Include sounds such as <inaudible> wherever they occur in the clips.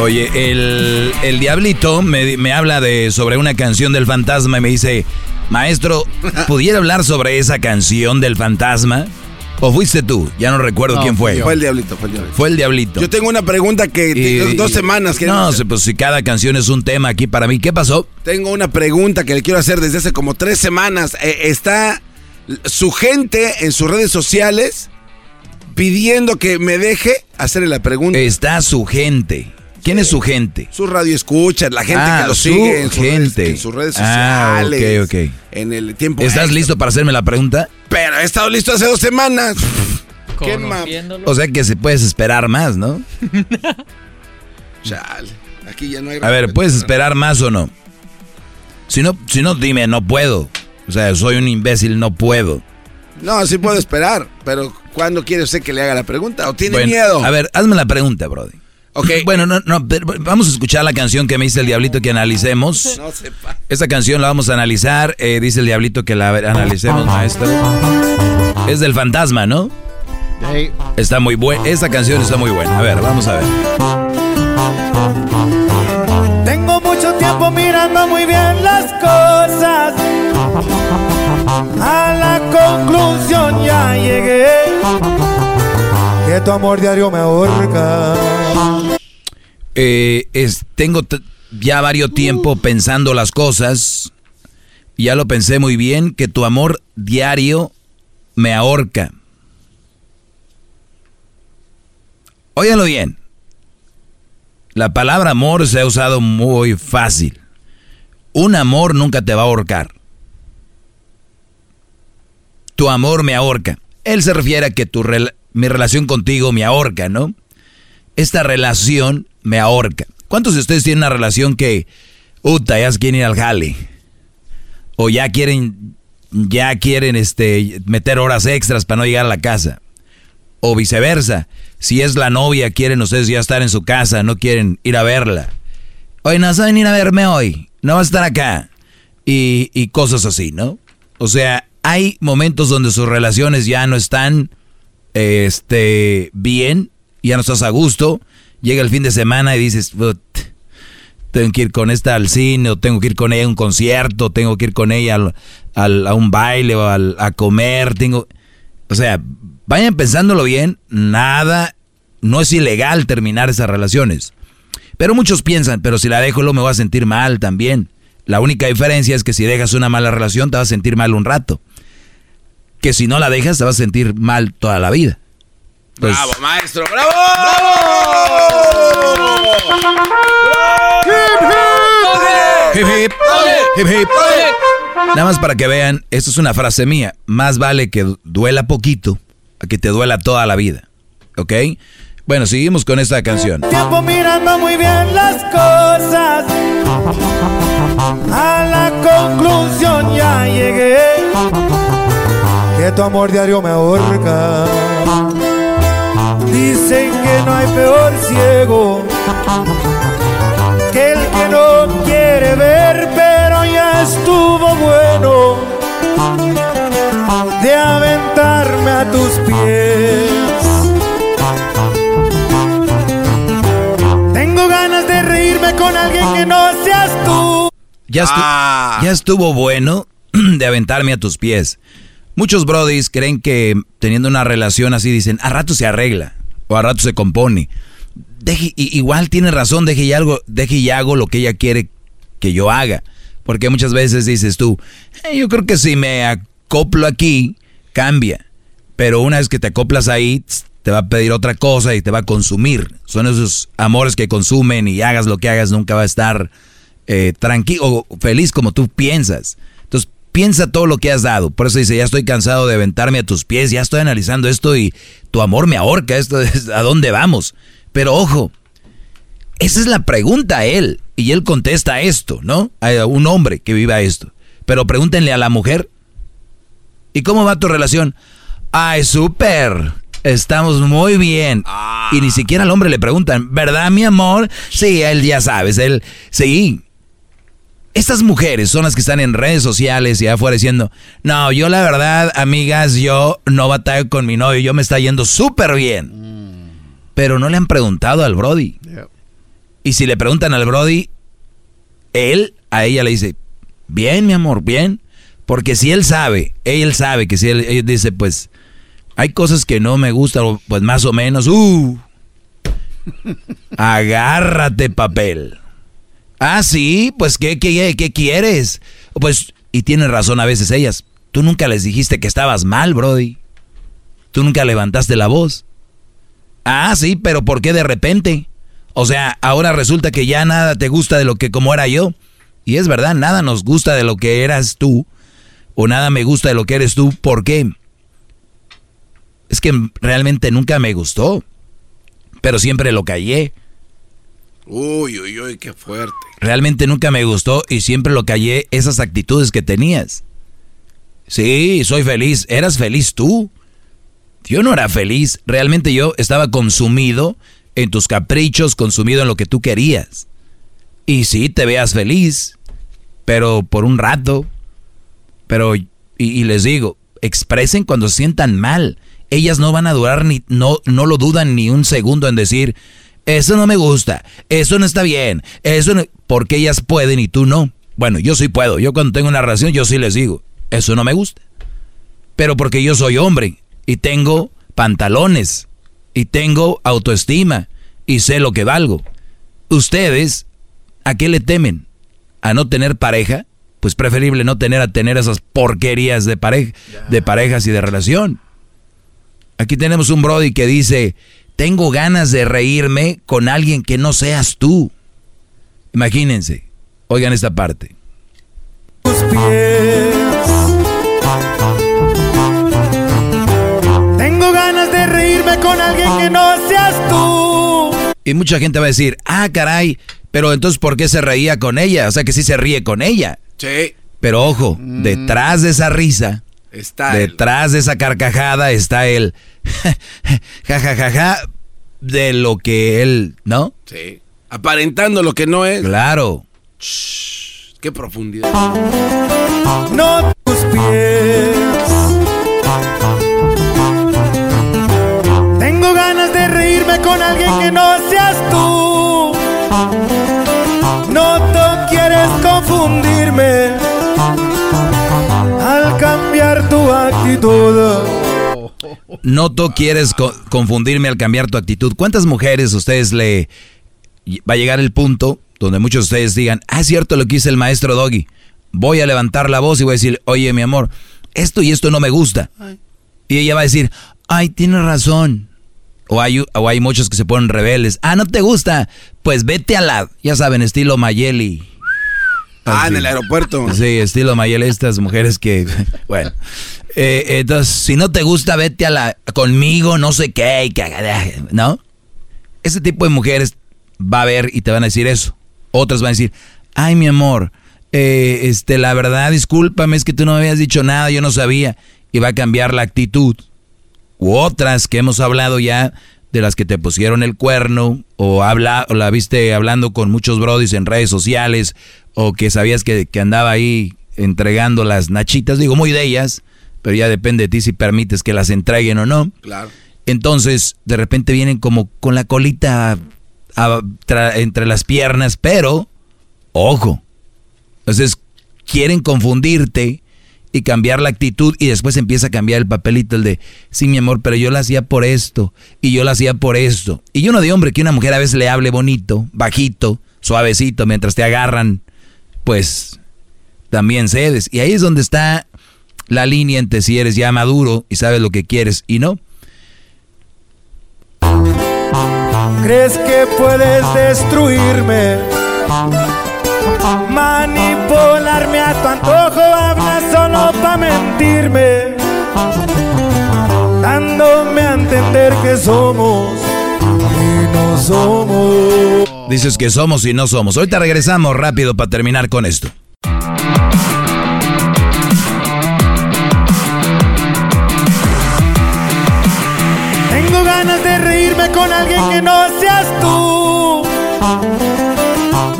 Oye, el, el diablito me, me, habla de sobre una canción del fantasma y me dice, maestro, <laughs> ¿pudiera hablar sobre esa canción del fantasma? ¿O fuiste tú? Ya no recuerdo quién fue. Fue el diablito, fue el diablito. Fue el diablito. Yo tengo una pregunta que y, dos semanas que no, sé, pues si cada canción es un tema aquí para mí, ¿qué pasó? Tengo una pregunta que le quiero hacer desde hace como tres semanas. Eh, está su gente en sus redes sociales pidiendo que me deje hacerle la pregunta. Está su gente. ¿Quién es su gente? Su radio escucha, la gente ah, que lo sigue en, gente. en sus redes ah, sociales. Ah, ok, ok. En el tiempo. ¿Estás listo para hacerme la pregunta? Pero he estado listo hace dos semanas. <laughs> ¿Qué O sea que se puedes esperar más, ¿no? <laughs> Chale. Aquí ya no hay. A ver, ¿puedes esperar más o no? Si no, si no, dime, no puedo. O sea, soy un imbécil, no puedo. No, sí puedo esperar, pero ¿cuándo quiere usted que le haga la pregunta? ¿O tiene miedo? A ver, hazme la pregunta, Brody. <laughs> Bueno, no, no, vamos a escuchar la canción que me dice el Diablito que analicemos. No sepa. Esta canción la vamos a analizar. Eh, dice el Diablito que la analicemos, maestro. Es del fantasma, ¿no? Está muy buena. Esta canción está muy buena. A ver, vamos a ver. Tengo mucho tiempo mirando muy bien las cosas. A la conclusión ya llegué. Que tu amor diario me ahorca. Eh, es, tengo ya varios tiempo pensando las cosas. Ya lo pensé muy bien, que tu amor diario me ahorca. Óyalo bien. La palabra amor se ha usado muy fácil. Un amor nunca te va a ahorcar. Tu amor me ahorca. Él se refiere a que tu mi relación contigo me ahorca, ¿no? Esta relación me ahorca. ¿Cuántos de ustedes tienen una relación que, uta, ya quieren ir al jale? O ya quieren, ya quieren este, meter horas extras para no llegar a la casa. O viceversa. Si es la novia, quieren ustedes ya estar en su casa, no quieren ir a verla. Hoy no vas a venir a verme hoy, no vas a estar acá. Y, y cosas así, ¿no? O sea, hay momentos donde sus relaciones ya no están este, bien, ya no estás a gusto, llega el fin de semana y dices, tengo que ir con esta al cine, o tengo que ir con ella a un concierto, tengo que ir con ella al, a un baile o a comer, tengo... O sea, vayan pensándolo bien, nada, no es ilegal terminar esas relaciones. Pero muchos piensan, pero si la dejo luego me voy a sentir mal también. La única diferencia es que si dejas una mala relación te vas a sentir mal un rato. Que si no la dejas te vas a sentir mal toda la vida. Pues ¡Bravo, maestro! ¡Bravo! Nada más para que vean, esto es una frase mía. Más vale que duela poquito a que te duela toda la vida. ¿Ok? Bueno, seguimos con esta canción. Tiempo mirando muy bien las cosas. A la conclusión ya llegué. Que tu amor diario me ahorca Dicen que no hay peor ciego que el que no quiere ver, pero ya estuvo bueno de aventarme a tus pies. Tengo ganas de reírme con alguien que no seas tú. Ya, ah. ya estuvo bueno <clears throat> de aventarme a tus pies. Muchos brodis creen que teniendo una relación así dicen, a rato se arregla o a rato se compone. Deje, igual tiene razón, deje y, algo, deje y hago lo que ella quiere que yo haga. Porque muchas veces dices tú, eh, yo creo que si me acoplo aquí, cambia. Pero una vez que te acoplas ahí, te va a pedir otra cosa y te va a consumir. Son esos amores que consumen y hagas lo que hagas, nunca va a estar eh, tranquilo o feliz como tú piensas. Piensa todo lo que has dado. Por eso dice, ya estoy cansado de aventarme a tus pies, ya estoy analizando esto y tu amor me ahorca, esto es a dónde vamos. Pero ojo, esa es la pregunta a él. Y él contesta esto, ¿no? A un hombre que viva esto. Pero pregúntenle a la mujer. ¿Y cómo va tu relación? Ay, súper. Estamos muy bien. Ah. Y ni siquiera al hombre le preguntan, ¿verdad, mi amor? Sí, él ya sabes, él, sí. Estas mujeres son las que están en redes sociales y afuera diciendo, no, yo la verdad, amigas, yo no batallo con mi novio, yo me está yendo súper bien. Pero no le han preguntado al Brody. Y si le preguntan al Brody, él a ella le dice, bien, mi amor, bien. Porque si él sabe, él sabe que si él, él dice, pues, hay cosas que no me gustan, pues más o menos, uh, <laughs> agárrate papel. Ah, sí, pues ¿qué, qué, qué quieres? Pues, y tienen razón a veces ellas. Tú nunca les dijiste que estabas mal, Brody. Tú nunca levantaste la voz. Ah, sí, pero ¿por qué de repente? O sea, ahora resulta que ya nada te gusta de lo que como era yo. Y es verdad, nada nos gusta de lo que eras tú. O nada me gusta de lo que eres tú. ¿Por qué? Es que realmente nunca me gustó. Pero siempre lo callé. Uy, uy, uy, qué fuerte. Realmente nunca me gustó y siempre lo callé esas actitudes que tenías. Sí, soy feliz. ¿Eras feliz tú? Yo no era feliz. Realmente yo estaba consumido en tus caprichos, consumido en lo que tú querías. Y sí, te veas feliz, pero por un rato. Pero, y, les digo, expresen cuando se sientan mal. Ellas no van a durar ni, no, no lo dudan ni un segundo en decir, eso no me gusta, eso no está bien, eso no, porque ellas pueden y tú no. Bueno, yo sí puedo, yo cuando tengo una relación yo sí les digo, eso no me gusta. Pero porque yo soy hombre y tengo pantalones y tengo autoestima y sé lo que valgo. Ustedes, ¿a qué le temen? ¿A no tener pareja? Pues preferible no tener a tener esas porquerías de de parejas y de relación. Aquí tenemos un Brody que dice, tengo ganas de reírme con alguien que no seas tú. Imagínense, oigan esta parte. tus pies. Tengo ganas de reírme con alguien que no seas tú. Y mucha gente va a decir, ah, caray, pero entonces ¿por qué se reía con ella? O sea que sí se ríe con ella. Sí, Pero ojo, detrás de esa risa, está. el- detrás de esa carcajada está el ja, ja, ja, ja, de lo que él, ¿no? Sí. Aparentando lo que no es. Claro. Qué profundidad. No tus pies. Tengo ganas de reírme con alguien que no seas tú. No tú quieres confundirme cambiar tu actitud. No quieres co- confundirme al cambiar tu actitud. ¿Cuántas mujeres ustedes le va a llegar el punto donde muchos de ustedes digan, ah, es cierto lo que dice el maestro Doggy? Voy a levantar la voz y voy a decir, oye, mi amor, esto y esto no me gusta. Y ella va a decir, ay, tienes razón. O hay, o hay muchos que se ponen rebeldes. Ah, no te gusta. Pues vete a la, ya saben, estilo Mayeli. Ah, en el aeropuerto. Sí, estilo Mayel, estas mujeres que, <laughs> bueno. Eh, entonces, si no te gusta, vete a la, conmigo, no sé qué, y que- ¿no? Ese tipo de mujeres va a ver y te van a decir eso. Otras van a decir, ay, mi amor, eh, este, la verdad, discúlpame, es que tú no me habías dicho nada, yo no sabía. Y va a cambiar la actitud. U otras que hemos hablado ya, de las que te pusieron el cuerno, o, habla, o la viste hablando con muchos brodis en redes sociales, o que sabías que, que andaba ahí entregando las nachitas, digo, muy de ellas, pero ya depende de ti si permites que las entreguen o no. Claro. Entonces, de repente vienen como con la colita a- tra- entre las piernas, pero, ojo, entonces quieren confundirte y cambiar la actitud y después empieza a cambiar el papelito, el de, sí, mi amor, pero yo la hacía por esto y yo la hacía por esto. Y yo no de hombre que una mujer a veces le hable bonito, bajito, suavecito, mientras te agarran, pues también cedes. Y ahí es donde está la línea entre si eres ya maduro y sabes lo que quieres y no. ¿Crees que puedes destruirme? Manipularme a tu antojo, hablas solo para mentirme. Dándome a entender que somos y no somos. Dices que somos y no somos. Ahorita regresamos rápido para terminar con esto. Tengo ganas de reírme con alguien que no seas tú.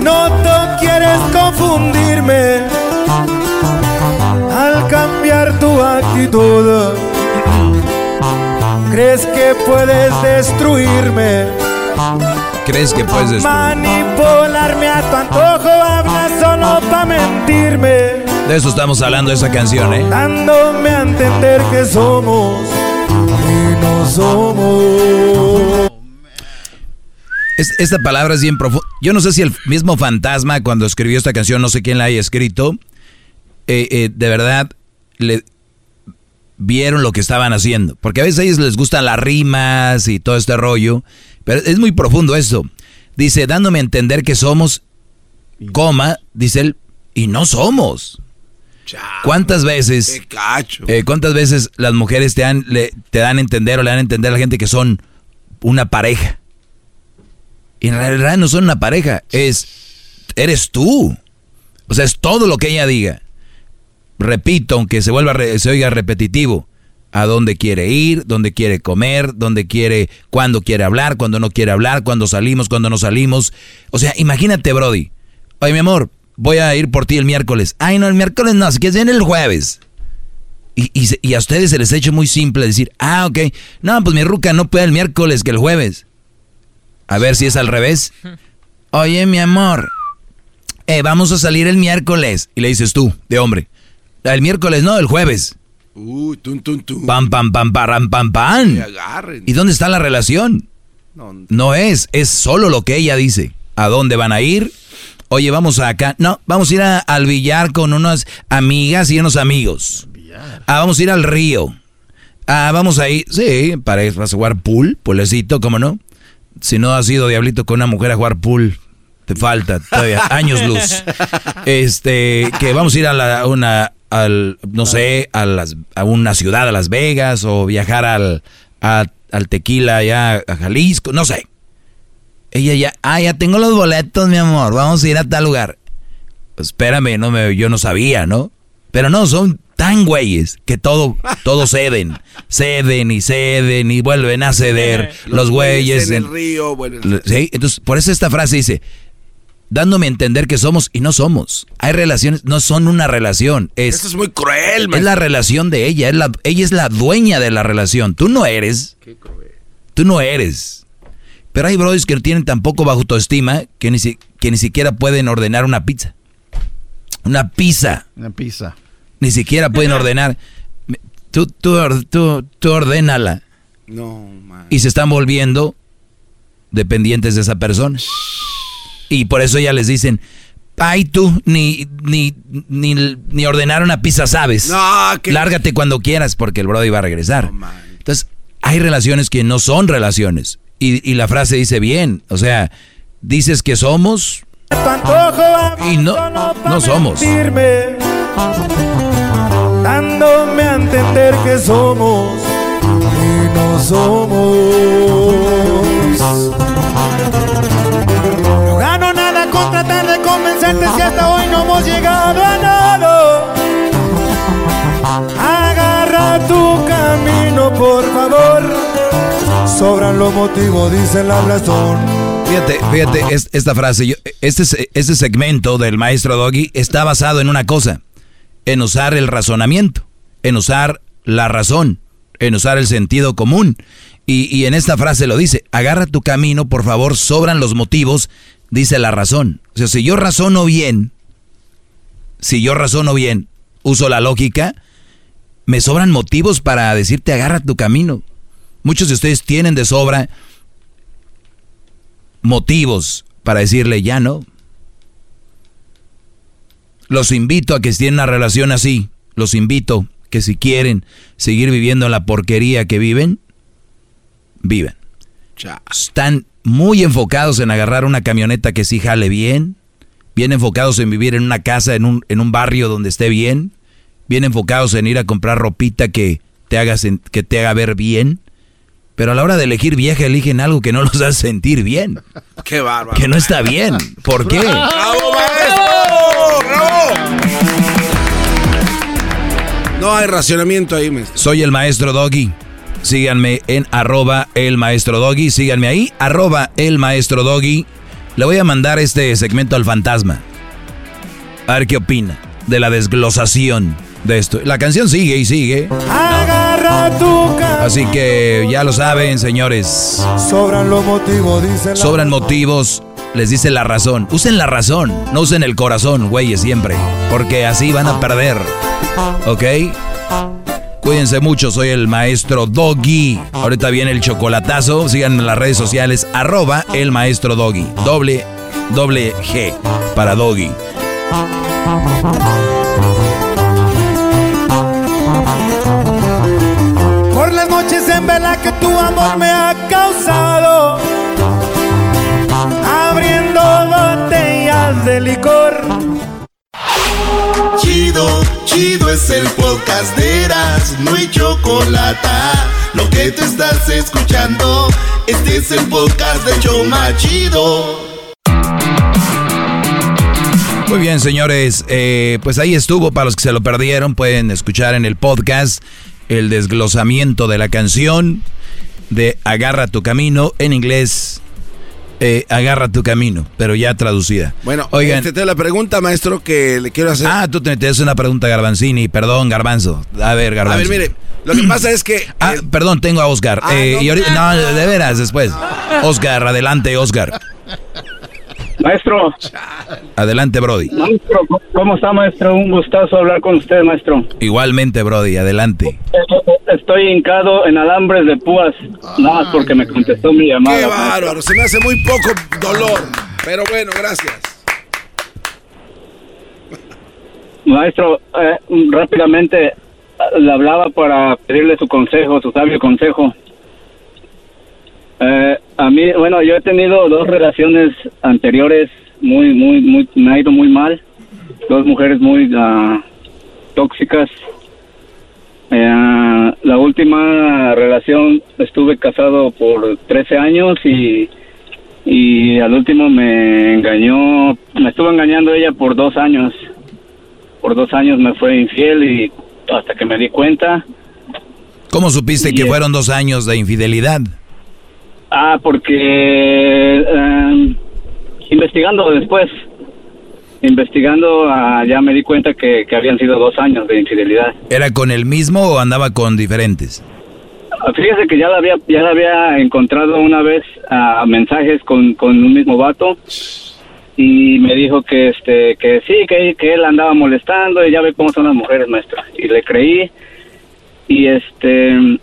No te quieres confundirme al cambiar tu actitud. ¿Crees que puedes destruirme? ¿Crees que puedes? Manipularme a tu antojo, hablas solo para mentirme. De eso estamos hablando de esa canción, ¿eh? Dándome a entender que somos y no somos. esta palabra es bien profunda. Yo no sé si el mismo fantasma cuando escribió esta canción, no sé quién la haya escrito, eh, eh, de verdad le vieron lo que estaban haciendo. Porque a veces a ellos les gustan las rimas y todo este rollo. Pero es muy profundo eso. Dice, dándome a entender que somos, coma, dice él, y no somos. ¿Cuántas veces, eh, cuántas veces las mujeres te dan, te dan a entender o le dan a entender a la gente que son una pareja? Y en realidad no son una pareja, es, eres tú. O sea, es todo lo que ella diga repito, aunque se vuelva se oiga repetitivo, a dónde quiere ir, dónde quiere comer, dónde quiere, cuándo quiere hablar, cuándo no quiere hablar, cuándo salimos, cuándo no salimos. O sea, imagínate, Brody. Oye, mi amor, voy a ir por ti el miércoles. Ay, no, el miércoles no, si quieres viene el jueves. Y, y, a ustedes se les ha hecho muy simple decir, ah, ok, no, pues mi ruca no puede el miércoles que el jueves. A ver si es al revés. Oye, mi amor, eh, vamos a salir el miércoles. Y le dices tú, de hombre, el miércoles, no, el jueves. Uy, tun, tun, tun. Pam, pam, pam, pam, pam, pam. ¿Y dónde está la relación? No, no es, es solo lo que ella dice. ¿A dónde van a ir? Oye, vamos a acá. No, vamos a ir al billar con unas amigas y unos amigos. Ah, vamos a ir al río. Ah, vamos a ir. Sí, para ir a jugar pool, pulecito, ¿cómo no? Si no has ido diablito con una mujer a jugar pool, te falta todavía <laughs> años luz. Este, que vamos a ir a la, una, al, no sé, a, las, a una ciudad, a Las Vegas, o viajar al, al tequila allá a Jalisco, no sé. Ella ya, ah, ya tengo los boletos, mi amor, vamos a ir a tal lugar. espérame, no me, yo no sabía, ¿no? Pero no, son tan güeyes que todo, todo <laughs> ceden, ceden y ceden y vuelven a ceder los, güeyes. En el río, Sí, entonces por eso esta frase dice, dándome a entender que somos y no somos. Hay relaciones, no son una relación. Es, Eso es muy cruel, Es la relación de ella, es la, ella es la dueña de la relación. Tú no eres. Qué cruel. Tú no eres. Pero hay brothers que tienen tan poco bajo autoestima que ni, que ni siquiera pueden ordenar una pizza. Una pizza. Una pizza. Ni siquiera pueden ordenar. Tú, tú, tú, tú ordénala. No, man. Y se están volviendo dependientes de esa persona. Y por eso ya les dicen, ay tú, ni, ni, ni, ordenar una pizza sabes. No, Lárgate cuando quieras porque el brody va a regresar. Entonces, hay relaciones que no son relaciones. Y, la frase dice bien, o sea, dices que somos y no, no somos. Dándome a entender que somos y no somos. Si hasta hoy no hemos llegado a nada. Agarra tu camino, por favor. Sobran los motivos, dice la razón. Fíjate, fíjate, esta frase, este, este segmento del maestro Doggy está basado en una cosa, en usar el razonamiento, en usar la razón, en usar el sentido común. Y, y, en esta frase lo dice, agarra tu camino, por favor, sobran los motivos, dice la razón. O sea, si yo razono bien, si yo razono bien, uso la lógica, me sobran motivos para decirte agarra tu camino. Muchos de ustedes tienen de sobra motivos para decirle ya no. Los invito a que estén en una relación así. Los invito que si quieren seguir viviendo la porquería que viven, viven. Están muy enfocados en agarrar una camioneta que sí jale bien, bien enfocados en vivir en una casa, en un, en un barrio donde esté bien, bien enfocados en ir a comprar ropita que te haga, que te haga ver bien. Pero a la hora de elegir vieja, eligen algo que no los hace sentir bien. Qué bárbaro. Que no está bien. ¿Por qué? ¡Bravo, maestro! ¡Bravo! No hay racionamiento ahí, maestro. Soy el maestro Doggy. Síganme en arroba el maestro Doggy. Síganme ahí, arroba el maestro Doggy. Le voy a mandar este segmento al fantasma. A ver qué opina de la desglosación de esto. La canción sigue y sigue. Agarra tu Así que ya lo saben, señores. Sobran los motivos. Sobran motivos, les dice la razón. Usen la razón, no usen el corazón, güeyes, siempre. Porque así van a perder. ¿Ok? Cuídense mucho, soy el maestro Doggy. Ahorita viene el chocolatazo. Síganme en las redes sociales, arroba el maestro Doggy. Doble, doble G para Doggy. Por las noches en vela que tu amor me ha causado Abriendo botellas de licor Chido, chido es el podcast de Eras, no hay chocolate. Lo que te estás escuchando, este es el podcast de Choma Chido. Muy bien, señores. eh, pues ahí estuvo. Para los que se lo perdieron, pueden escuchar en el podcast el desglosamiento de la canción de Agarra tu camino en inglés. Eh, Agarra tu camino, pero ya traducida. Bueno, oigan. este, te la pregunta, maestro, que le quiero hacer. Ah, tú te metes una pregunta, Garbanzini. Perdón, Garbanzo. A ver, a Garbanzo. ver, mire, lo que pasa es que. <clears throat> Ah, perdón, tengo a Oscar. Ah, Eh, no. y ahorita- no, de veras, después. Oscar, adelante, Oscar. Maestro, Adelante, Brody. maestro, ¿cómo está, maestro? Un gustazo hablar con usted, maestro. Igualmente, Brody, adelante. Estoy hincado en alambres de púas, nada más porque me contestó mi llamada. qué bárbaro, se me hace muy poco dolor. Pero bueno, gracias. Maestro, eh, rápidamente le hablaba para pedirle su consejo, su sabio consejo. Eh, a mí, bueno, yo he tenido dos relaciones anteriores muy, muy, muy, me ha ido muy mal. Dos mujeres muy ah, tóxicas. Eh, la última relación estuve casado por 13 años y, y al último me engañó, me estuvo engañando ella por dos años. Por dos años me fue infiel y hasta que me di cuenta. ¿Cómo supiste que fueron dos años de infidelidad? Ah, porque eh, investigando después, investigando ah, ya me di cuenta que, que habían sido dos años de infidelidad. ¿Era con el mismo o andaba con diferentes? Ah, Fíjese que ya la había, ya la había encontrado una vez a mensajes con, con un mismo vato y me dijo que este que sí que, que él andaba molestando y ya ve cómo son las mujeres maestra y le creí y este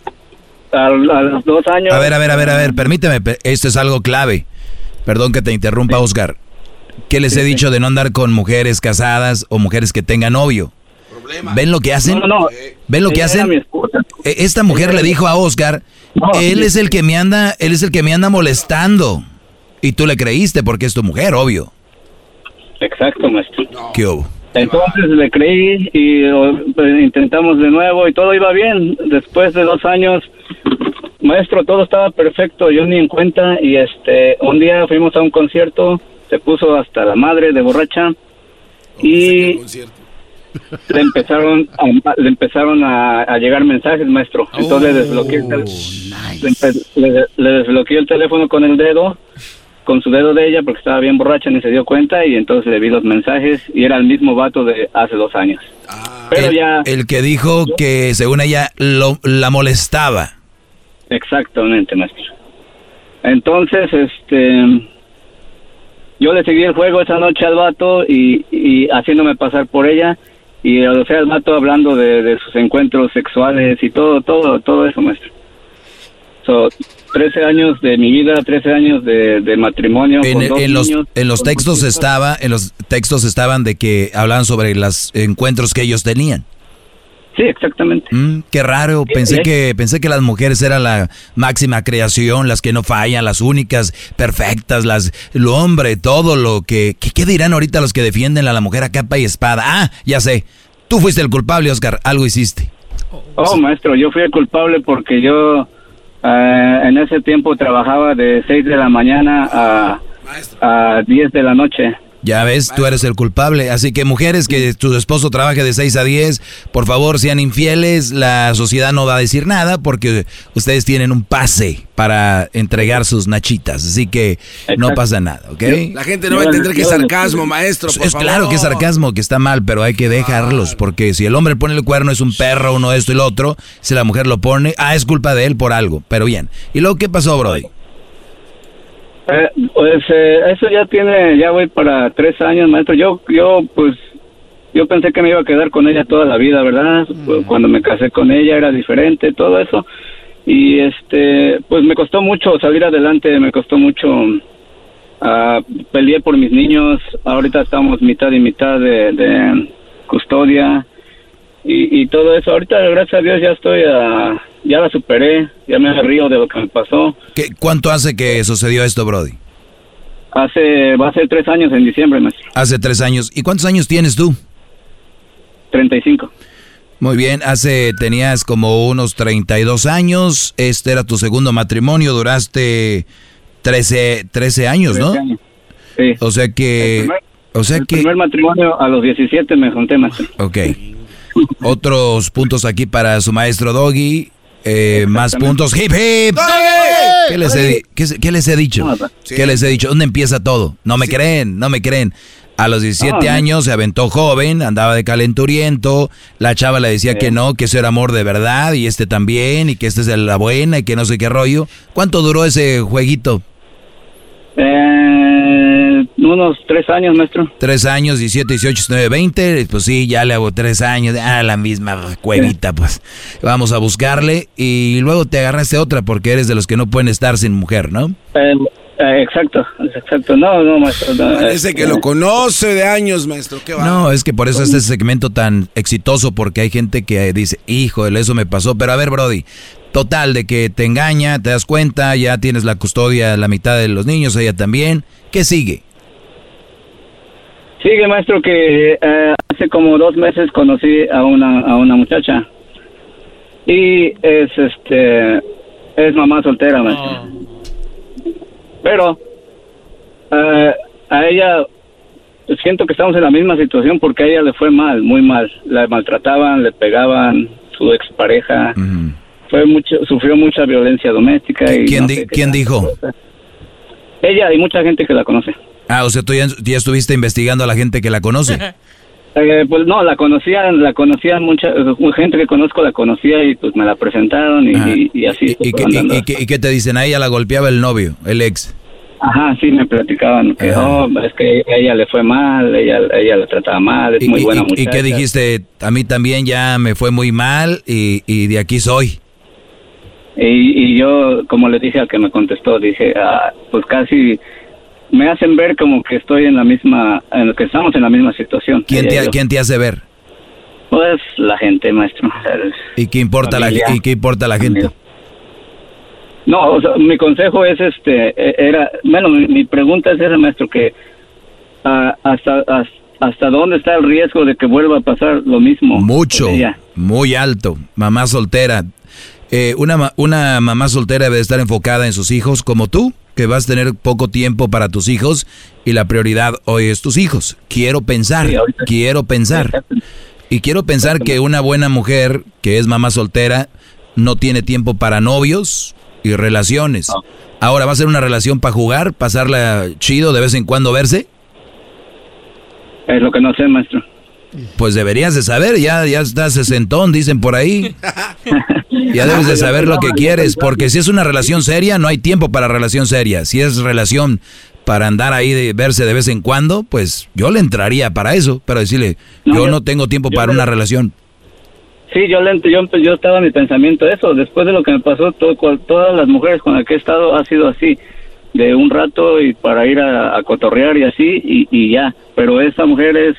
a, a los dos años A ver, a ver, a ver, a ver, permíteme, pe- esto es algo clave. Perdón que te interrumpa, Oscar. ¿Qué les he dicho de no andar con mujeres casadas o mujeres que tengan novio? ¿Ven lo que hacen? no no no ¿Ven lo que ella hacen? E- Esta mujer le dijo a Oscar, No, él sí. es el que me anda, él es el que me anda molestando. Y tú le creíste porque es tu mujer, obvio. exacto maestro ¿Qué hubo? Entonces le creí y o, pues, intentamos de nuevo y todo iba bien. Después de dos años, maestro, todo estaba perfecto, yo ni en cuenta. Y este, un día fuimos a un concierto, se puso hasta la madre de borracha y <laughs> le empezaron a, le empezaron a, a llegar mensajes, maestro. Entonces le desbloqueé el le- le desbloqueé el teléfono con el dedo con su dedo de ella porque estaba bien borracha ni se dio cuenta y entonces le vi los mensajes y era el mismo vato de hace dos años. Pero el, ya, el que dijo que según ella lo- la molestaba. exactamente, maestro. Entonces, este, yo le seguí el juego esa noche al vato y, y haciéndome pasar por ella y o sea el vato hablando de, de sus encuentros sexuales y todo, todo, todo eso, maestro. So, 13 años de mi vida, 13 años de, de matrimonio. En, con dos en los, en los textos estaba, en los textos estaban de que hablaban sobre los encuentros que ellos tenían. Sí, exactamente. Mm, qué raro, pensé que pensé que las mujeres eran la máxima creación, las que no fallan, las únicas, perfectas, las lo hombre, todo lo que ¿qué, qué dirán ahorita los que defienden a la mujer a capa y espada? Ah, ya sé. Tú fuiste el culpable, Oscar, algo hiciste. Oh, maestro, yo fui el culpable porque yo Eh, en ese tiempo trabajaba de 6 de la mañana a, a 10 de la noche. Ya ves, tú eres el culpable. Así que mujeres que tu esposo trabaje de 6 a 10, por favor sean infieles. La sociedad no va a decir nada porque ustedes tienen un pase para entregar sus nachitas. Así que no pasa nada, ¿ok? La gente no va a entender que es sarcasmo, maestro. es claro que es sarcasmo, que está mal, pero hay que dejarlos. Porque si el hombre pone el cuerno, es un perro, uno esto y lo otro. Si la mujer lo pone, ah, es culpa de él por algo. Pero bien. ¿Y luego qué pasó, Brody? Eh, pues eh, eso ya tiene, ya voy para tres años, maestro. Yo, yo, pues, yo pensé que me iba a quedar con ella toda la vida, ¿verdad? Pues, cuando me casé con ella era diferente, todo eso. Y este, pues me costó mucho salir adelante, me costó mucho. Uh, peleé por mis niños. Ahorita estamos mitad y mitad de, de custodia y, y todo eso. Ahorita, gracias a Dios, ya estoy a ya la superé, ya me río de lo que me pasó. ¿Qué, ¿Cuánto hace que sucedió esto, Brody? Hace, va a ser tres años en diciembre, maestro. Hace tres años. ¿Y cuántos años tienes tú? 35. Muy bien, hace, tenías como unos 32 años, este era tu segundo matrimonio, duraste 13, 13 años, ¿no? Años. Sí. O sea que... El primer, o sea el que... primer matrimonio a los 17 me junté, maestro. Ok. Otros puntos aquí para su maestro Doggy. Eh, más puntos. ¡Hip, hip! ¿Qué les, he, qué, qué les he dicho? ¿Qué les he dicho? ¿Dónde empieza todo? No me creen, no me creen. A los 17 años se aventó joven, andaba de calenturiento, la chava le decía que no, que eso era amor de verdad, y este también, y que esta es la buena, y que no sé qué rollo. ¿Cuánto duró ese jueguito? Eh, unos tres años, maestro. Tres años, 17, 18, 19, 20. Pues sí, ya le hago tres años. Ah, la misma cuevita, pues. Vamos a buscarle. Y luego te agarraste otra porque eres de los que no pueden estar sin mujer, ¿no? Eh, eh, exacto, exacto. No, no, maestro. No, Parece que lo conoce de años, maestro. ¿Qué va? No, es que por eso este segmento tan exitoso, porque hay gente que dice, hijo, eso me pasó. Pero a ver, Brody, total, de que te engaña, te das cuenta, ya tienes la custodia, la mitad de los niños, ella también. ¿Qué sigue? Sigue, maestro, que eh, hace como dos meses conocí a una, a una muchacha. Y es, este, es mamá soltera, maestro. Pero eh, a ella siento que estamos en la misma situación porque a ella le fue mal, muy mal. La maltrataban, le pegaban, su expareja. Fue mucho, sufrió mucha violencia doméstica. Y ¿Quién, no di- ¿quién dijo? Ella y mucha gente que la conoce. Ah, o sea, tú ya, ya estuviste investigando a la gente que la conoce. <laughs> Eh, pues no, la conocían, la conocían mucha eh, gente que conozco la conocía y pues me la presentaron y, Ajá. y- y así. ¿Y, qué- y- qué- y qué te dicen? A ella la golpeaba el novio, el ex. Ajá, sí, me platicaban que Ajá. oh, es que a ella le fue mal, ella, ella la trataba mal, es ¿Y, muy buena y- y muchacha. qué dijiste? A mí también ya me fue muy mal y, y de aquí soy. Y, y yo, como le dije a que me contestó, dije, ah, pues casi me hacen ver como que estoy en la misma, en lo que estamos en la misma situación. ¿Quién te, yo. ¿Quién te hace ver? Pues la gente, maestro. ¿Y qué importa, la, y qué importa la gente? No, o sea, mi consejo es este, e- era, bueno, mi, mi pregunta es esa, maestro, que hasta, hasta hasta dónde está el riesgo de que vuelva a pasar lo mismo. Mucho, muy alto. Mamá soltera. Eh, una, una mamá soltera debe estar enfocada en sus hijos como tú, que vas a tener poco tiempo para tus hijos y la prioridad hoy es tus hijos. Quiero pensar, Sí, quiero pensar. Y quiero pensar que una buena mujer que es mamá soltera no tiene tiempo para novios y relaciones. Ahora, ¿va a ser una relación para jugar, pasarla chido, de vez en cuando verse? Es lo que no sé, maestro. Pues deberías de saber, ya, ya estás sesentón, dicen por ahí. Ya debes de saber lo que quieres, porque si es una relación seria, no hay tiempo para relación seria. Si es relación para andar ahí de verse de vez en cuando, pues yo le entraría para eso, pero decirle, No, yo yo- no tengo tiempo para una relación. Sí, yo, le, yo, yo estaba en mi pensamiento eso. Después de lo que me pasó, todo, todas las mujeres con las que he estado ha sido así. De un rato y para ir a, a cotorrear y así y, y ya. Pero esa mujer es,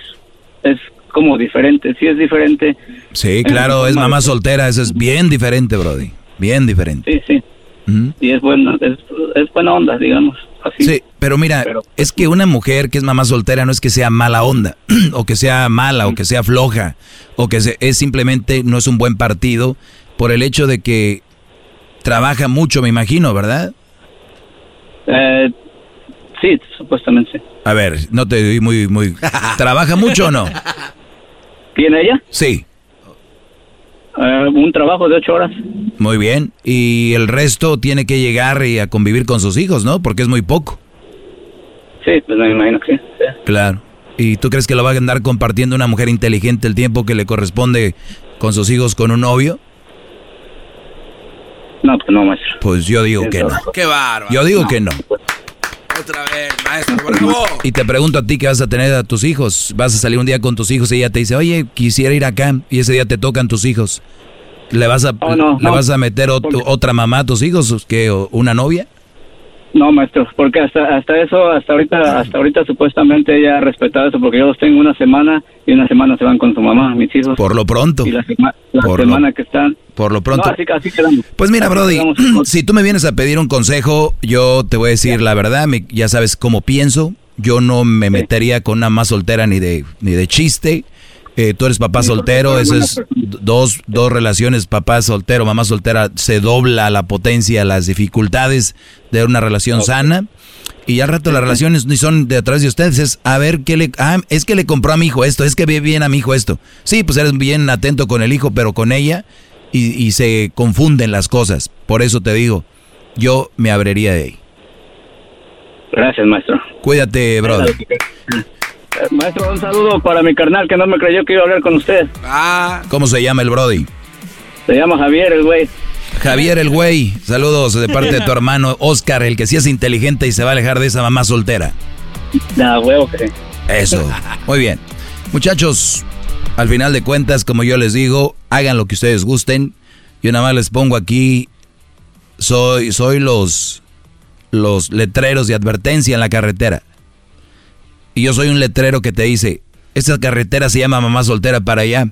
es como diferente. Sí es diferente. Sí, claro, es mamá soltera, eso es bien diferente, Brody. Bien diferente. Sí, sí. Y es buena, es, es buena onda, digamos. Así. Sí, pero mira, Pero- es que una mujer que es mamá soltera no es que sea mala onda, <clears throat> o que sea mala, o que sea floja, o que se- es simplemente no es un buen partido por el hecho de que trabaja mucho, me imagino, ¿verdad? Eh, sí, supuestamente. A ver, no te doy muy, muy... <laughs> ¿Trabaja mucho o no? ¿Quién ella? Sí. Eh, un trabajo de ocho horas. Muy bien. Y el resto tiene que llegar y a convivir con sus hijos, ¿no? Porque es muy poco. Sí, pues me imagino que sí. Claro. ¿Y tú crees que lo va a andar compartiendo una mujer inteligente el tiempo que le corresponde con sus hijos con un novio? No, pues no, maestro. Pues yo digo que no. Qué bárbaro. Yo digo que no. Otra vez, maestro, bravo. Y te pregunto a ti que vas a tener a tus hijos. Vas a salir un día con tus hijos y ella te dice, oye, quisiera ir acá. Y ese día te tocan tus hijos. ¿Le vas a, Oh, no, ¿le no. vas a meter ot- otra mamá a tus hijos? ¿Qué, o ¿Una novia? No, maestro, porque hasta hasta eso, hasta ahorita, hasta ahorita supuestamente ella ha respetado eso, porque yo los tengo una semana y una semana se van con su mamá, mis hijos. Por lo pronto. y la, sema- la Por lo- semana que están. Por lo pronto. No, así, así quedamos. Pues mira, Así Brody, quedamos. si tú me vienes a pedir un consejo, yo te voy a decir la verdad, me- ya sabes cómo pienso. Yo no me metería con una más soltera ni de, ni de chiste. Eh, tú eres papá soltero, eso es dos, dos relaciones, papá soltero, mamá soltera, se dobla la potencia, las dificultades de una relación sana. Y al rato las relaciones ni son de atrás de ustedes, es a ver qué le... Ah, es que le compró a mi hijo esto, es que ve bien a mi hijo esto. Sí, pues eres bien atento con el hijo, pero con ella y, y se confunden las cosas. Por eso te digo, yo me abriría de ahí. Gracias, maestro. Cuídate, brother. Maestro, un saludo para mi carnal que no me creyó que iba a hablar con usted. Ah, ¿Cómo se llama el Brody? Se llama Javier, el güey. Javier el güey. Saludos de parte de tu hermano Oscar, el que sí es inteligente y se va a alejar de esa mamá soltera. Da huevo que. Eso. Muy bien. Muchachos, al final de cuentas, como yo les digo, hagan lo que ustedes gusten. Yo nada más les pongo aquí, soy, soy los, los letreros de advertencia en la carretera. Y yo soy un letrero que te dice, esta carretera se llama mamá soltera para allá.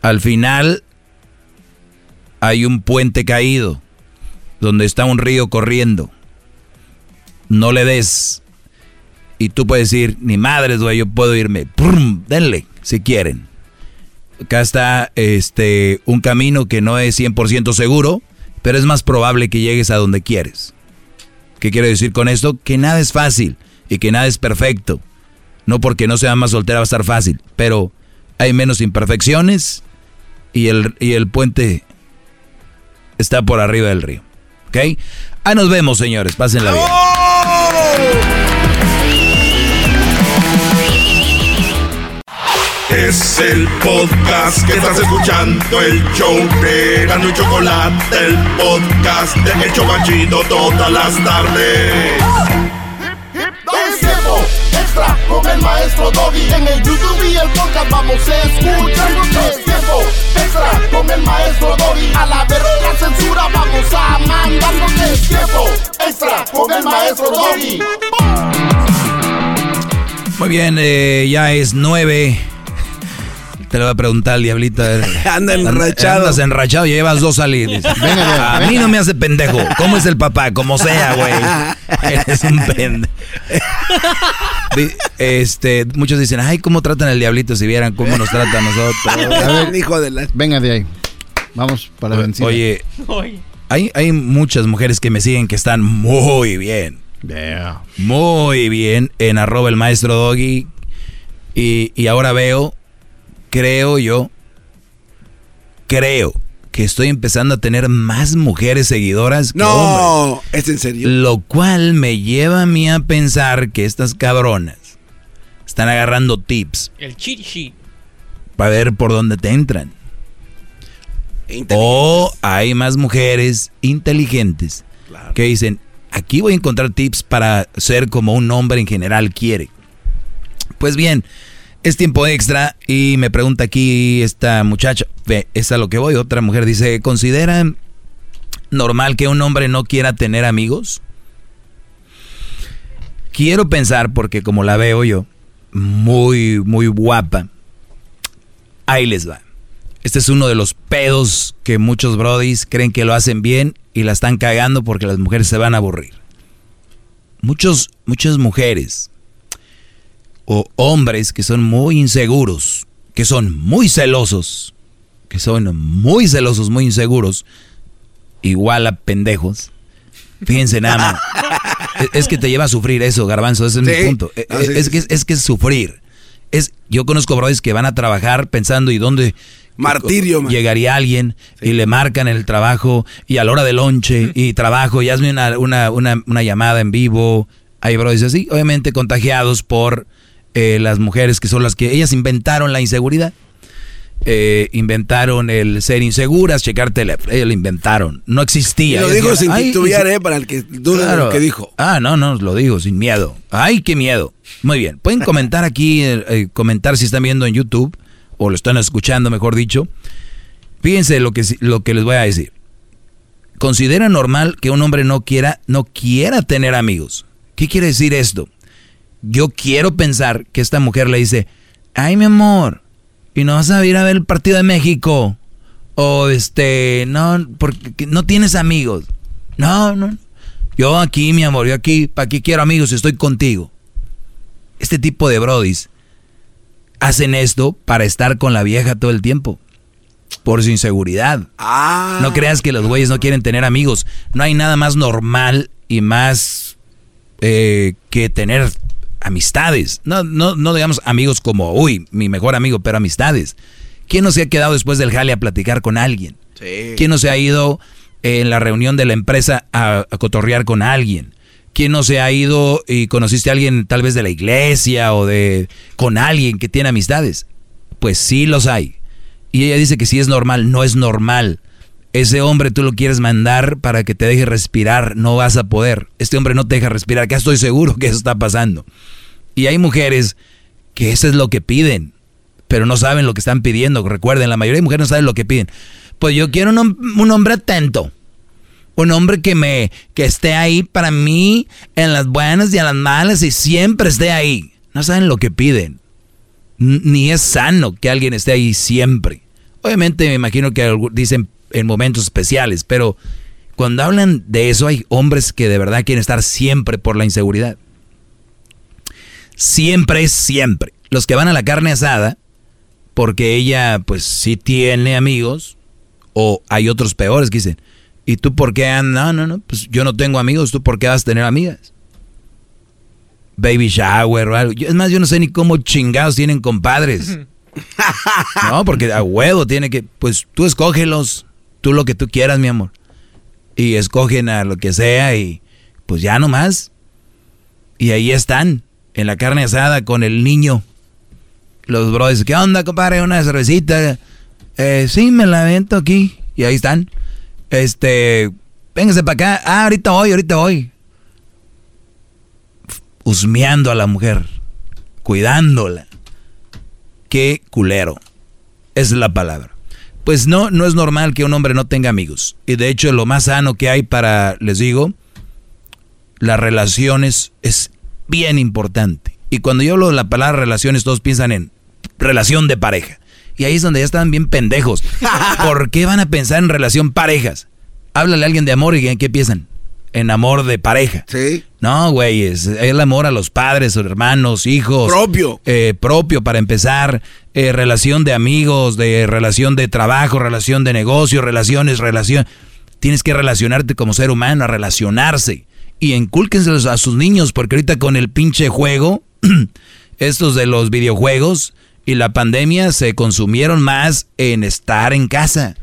Al final hay un puente caído, donde está un río corriendo. No le des. Y tú puedes decir, ni madres, güey, yo puedo irme. Denle, si quieren. Acá está este, un camino que no es 100% seguro, pero es más probable que llegues a donde quieres. ¿Qué quiero decir con esto? Que nada es fácil y que nada es perfecto. No porque no sea más soltera va a estar fácil, pero hay menos imperfecciones y el, y el puente está por arriba del río. ¿Ok? Ahí nos vemos, señores. Pásenla bien. Es el podcast que estás escuchando, el show de y Chocolate, el podcast de El Chocachito todas las tardes. Extra con el maestro Doggy. En el YouTube y el podcast vamos a escuchar. Es tiempo extra con el maestro Doggy. A la verga la censura vamos a mandar. Es tiempo extra con el maestro Doggy. Muy bien, eh, ya es nueve. Te lo voy a preguntar al diablito. <laughs> Anda enrachado. Andas enrachado y llevas dos salidas. A mí no me hace pendejo. ¿Cómo es el papá? Como sea, güey. <laughs> Eres un pendejo. Este, muchos dicen, ay, ¿cómo tratan al diablito si vieran cómo nos trata a nosotros? <laughs> A ver, hijo de la... venga de ahí. Vamos para la vencida. Oye, hay, hay muchas mujeres que me siguen que están muy bien. Yeah. Muy bien en arroba el maestro Doggy. Y, y ahora veo, creo yo, creo que estoy empezando a tener más mujeres seguidoras que hombres. No, ¿es en serio? Lo cual me lleva a mí a pensar que estas cabronas están agarrando tips El cheat sheet. para ver por dónde te entran. O hay más mujeres inteligentes que dicen, aquí voy a encontrar tips para ser como un hombre en general quiere. Pues bien, es tiempo extra y me pregunta aquí esta muchacha, es a lo que voy, otra mujer dice, ¿considera normal que un hombre no quiera tener amigos? Quiero pensar, porque como la veo yo, muy, muy guapa, ahí les va. Este es uno de los pedos que muchos brodis creen que lo hacen bien y la están cagando porque las mujeres se van a aburrir. Muchos, muchas mujeres o hombres que son muy inseguros, que son muy celosos, que son muy celosos, muy inseguros, igual a pendejos. Fíjense nada más. <laughs> es, que te lleva a sufrir eso, garbanzo, ese es mi punto. Es, que, es que es sufrir. Es, yo conozco brothers que van a trabajar pensando y dónde Martirio, Llegaría alguien y le marcan el trabajo y a la hora del lonche y trabajo y hazme una, una, una, una llamada en vivo. Hay brothers así, obviamente contagiados por eh, las mujeres que son las que ellas inventaron la inseguridad. Eh, inventaron el ser inseguras, checar teléfono. Ellos lo inventaron. No existía. Y lo dijo sin titubear, ¿eh? Para el que duda lo que dijo. Ah, no, no, lo digo sin miedo. ¡Ay, qué miedo! Muy bien. Pueden comentar aquí, eh, comentar si están viendo en YouTube o lo están escuchando, mejor dicho. Fíjense lo que, lo que les voy a decir. Considera normal que un hombre no quiera, no quiera tener amigos. ¿Qué quiere decir esto? Yo quiero pensar que esta mujer le dice, ay mi amor, y no vas a ir a ver el partido de México. O este, no, porque no tienes amigos. No, no. Yo aquí, mi amor, yo aquí, ¿para qué quiero amigos? Estoy contigo. Este tipo de brodis hacen esto para estar con la vieja todo el tiempo. Por su inseguridad. Ah. No creas que los güeyes no quieren tener amigos. No hay nada más normal y más eh, que tener amistades. No, no, no digamos amigos como, uy, mi mejor amigo, pero amistades. ¿Quién no se ha quedado después del jale a platicar con alguien? ¿Quién no se ha ido en la reunión de la empresa a, cotorrear con alguien? ¿Quién no se ha ido y conociste a alguien tal vez de la iglesia o de con alguien que tiene amistades? Pues sí los hay. Y ella dice que sí es normal, no es normal. Ese hombre tú lo quieres mandar para que te deje respirar, no vas a poder. Este hombre no te deja respirar, acá estoy seguro que eso está pasando. Y hay mujeres que eso es lo que piden, pero no saben lo que están pidiendo. Recuerden, la mayoría de mujeres no saben lo que piden. Pues yo quiero un, hombre atento. Un hombre que me que esté ahí para mí en las buenas y en las malas y siempre esté ahí. No saben lo que piden. Ni es sano que alguien esté ahí siempre. Obviamente me imagino que dicen en momentos especiales, pero cuando hablan de eso hay hombres que de verdad quieren estar siempre por la inseguridad. Siempre es siempre. Los que van a la carne asada, porque ella pues sí tiene amigos, o hay otros peores que dicen, ¿y tú por qué? No, no, no, pues yo no tengo amigos, ¿tú por qué vas a tener amigas? Baby shower o algo. Es más, yo no sé ni cómo chingados tienen compadres. <laughs> No, porque a huevo tiene que, pues tú escógelos tú lo que tú quieras, mi amor. Y escogen a lo que sea y pues ya nomás. Y ahí están, en la carne asada con el niño. Los brothers, ¿qué onda, compadre? Una cervecita. Eh, sí, me la vento aquí. Y ahí están. Este, véngase para acá. Ah, ahorita voy, ahorita voy. Husmeando a la mujer. Cuidándola. Qué culero. Esa es la palabra. Pues no, no es normal que un hombre no tenga amigos. Y de hecho lo más sano que hay para, les digo, las relaciones es bien importante. Y cuando yo hablo de la palabra relaciones, todos piensan en relación de pareja. Y ahí es donde ya están bien pendejos. <laughs> ¿Por qué van a pensar en relación parejas? Háblale a alguien de amor y ¿en qué piensan? En amor de pareja. Sí. No, güey, es el amor a los padres, hermanos, hijos. Propio. Eh, propio para empezar. Eh, relación de amigos, de relación de trabajo, relación de negocio, relaciones, relación. Tienes que relacionarte como ser humano, a relacionarse. Y incúlquenselos a sus niños, porque ahorita con el pinche juego, <clears throat> estos de los videojuegos y la pandemia se consumieron más en estar en casa.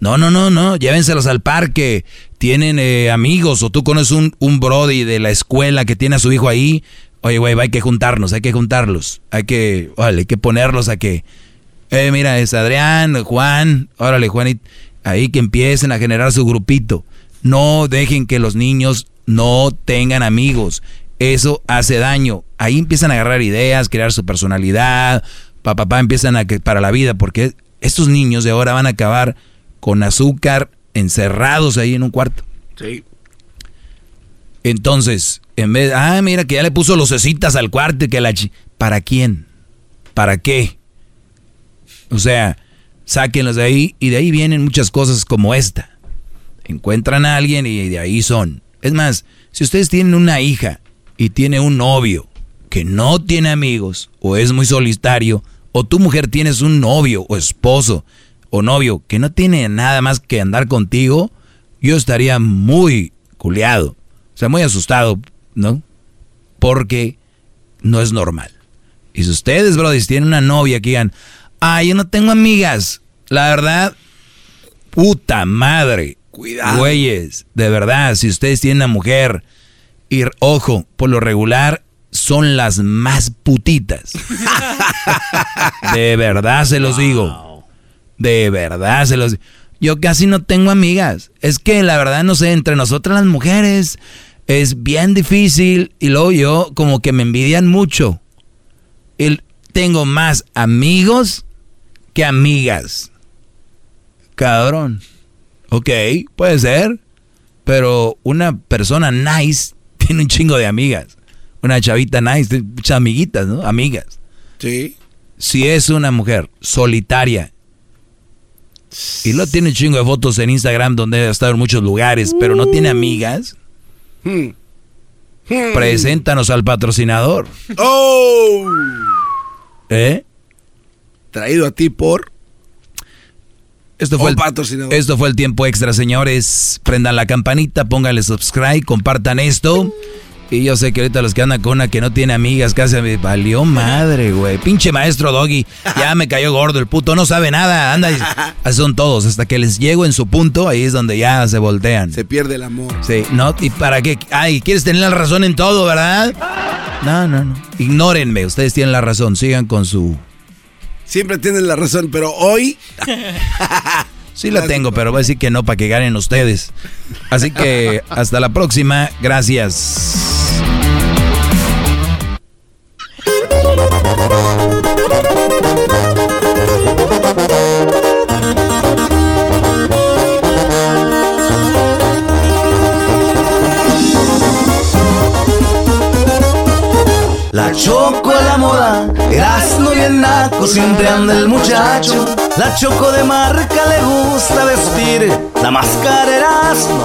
No, no, no, no, llévenselos al parque. Tienen eh, amigos o tú conoces un, un brody de la escuela que tiene a su hijo ahí. Oye, güey, hay que juntarnos, hay que juntarlos. Hay que, vale, hay que ponerlos a que, eh, mira, es Adrián, Juan, órale, Juan, ahí que empiecen a generar su grupito. No dejen que los niños no tengan amigos. Eso hace daño. Ahí empiezan a agarrar ideas, crear su personalidad. Papá, papá empiezan a que para la vida, porque estos niños de ahora van a acabar con azúcar encerrados ahí en un cuarto. Sí. Entonces, en vez, ah, mira que ya le puso lucecitas al cuarto y que la... ¿Para quién? ¿Para qué? O sea, sáquenlos de ahí y de ahí vienen muchas cosas como esta. Encuentran a alguien y de ahí son. Es más, si ustedes tienen una hija y tiene un novio que no tiene amigos o es muy solitario, o tu mujer tienes un novio o esposo o novio que no tiene nada más que andar contigo, yo estaría muy culeado, o sea, muy asustado, ¿no? Porque no es normal. Y si ustedes, brother, tienen una novia que digan, ah, yo no tengo amigas, la verdad, puta madre, Cuidado. güeyes, de verdad, si ustedes tienen una mujer, y ojo, por lo regular, son las más putitas. <laughs> De verdad se los digo. De verdad se los. Yo casi no tengo amigas. Es que la verdad no sé, entre nosotras las mujeres es bien difícil y luego yo como que me envidian mucho. El, tengo más amigos que amigas. Cabrón. Ok, puede ser. Pero una persona nice <laughs> tiene un chingo de amigas. Una chavita nice, tiene muchas amiguitas, ¿no? Amigas. Sí. Si es una mujer solitaria y lo tiene un chingo de fotos en Instagram donde ha estado en muchos lugares, pero no tiene amigas, Hmm. Hmm. preséntanos al patrocinador. ¡Oh! ¿Eh? Traído a ti por. Esto fue, el, patrocinador. esto fue el tiempo extra, señores. Prendan la campanita, pónganle subscribe, compartan esto. Y yo sé que ahorita los que andan con una que no tiene amigas, casi me valió madre, güey. Pinche maestro Doggy, ya me cayó gordo el puto, no sabe nada, anda. y- <laughs> Así son todos, hasta que les llego en su punto, ahí es donde ya se voltean. Se pierde el amor. Sí, no, ¿y para qué? Ay, ¿quieres tener la razón en todo, verdad? No, no, no. Ignórenme, ustedes tienen la razón, sigan con su... Siempre tienen la razón, pero hoy. <laughs> Sí la tengo, pero voy a decir que no para que ganen ustedes. Así que <laughs> hasta la próxima, gracias. La choco a la moda, Erasmo y el naco, siempre anda el muchacho. La choco de marca le gusta vestir, la máscara Erasmo